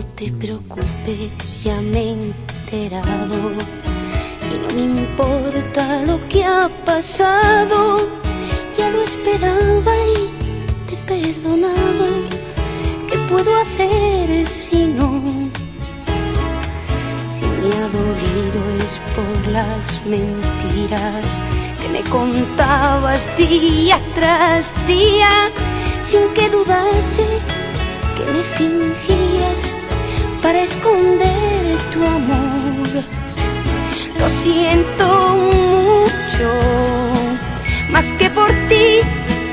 No te preocupes, ya me he enterado. Y no me importa lo que ha pasado. Ya lo esperaba y te he perdonado. ¿Qué puedo hacer si no? Si me ha dolido es por las mentiras que me contabas día tras día, sin que dudase que me fingías para esconder tu amor. Lo siento mucho, más que por ti,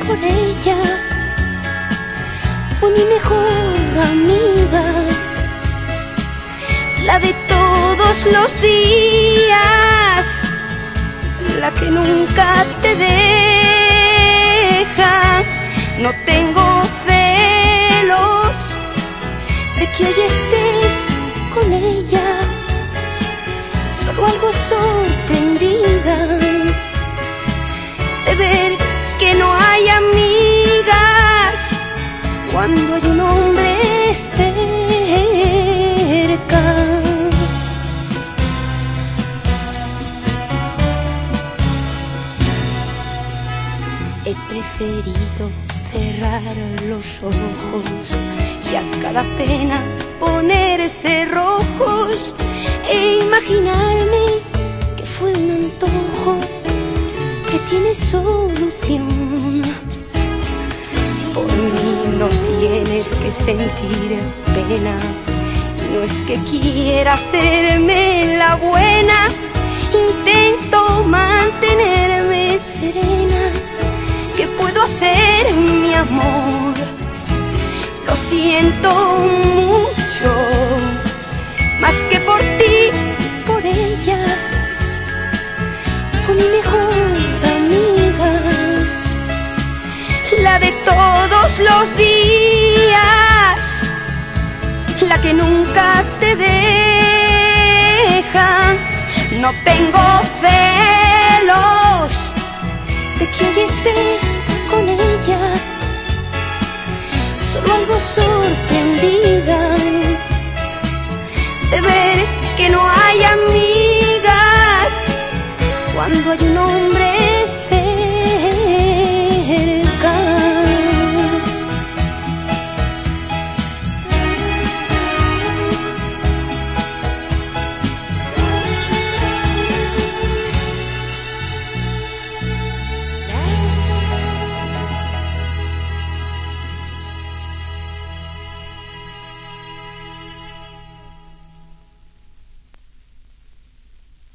por ella. Fue mi mejor amiga, la de todos los días, la que nunca te deja. No tengo celos de que hoy estés con ella, solo algo sorprendida de ver que no hay amigas cuando hay un hombre cerca. He preferido cerrar los ojos y a cada pena poner cerrojos e imaginarme que fue un antojo que tiene solución. Por mí no tienes que sentir pena y no es que quiera hacerme la buena, intento mantenerme serena. ¿Qué puedo hacer, mi amor? Lo siento más que por ti, por ella. Fue mi mejor amiga, la de todos los días, la que nunca te deja. No tengo celos de que hoy estés con ella solo algo sorprendida que no hay amigas. Cuando hay un hombre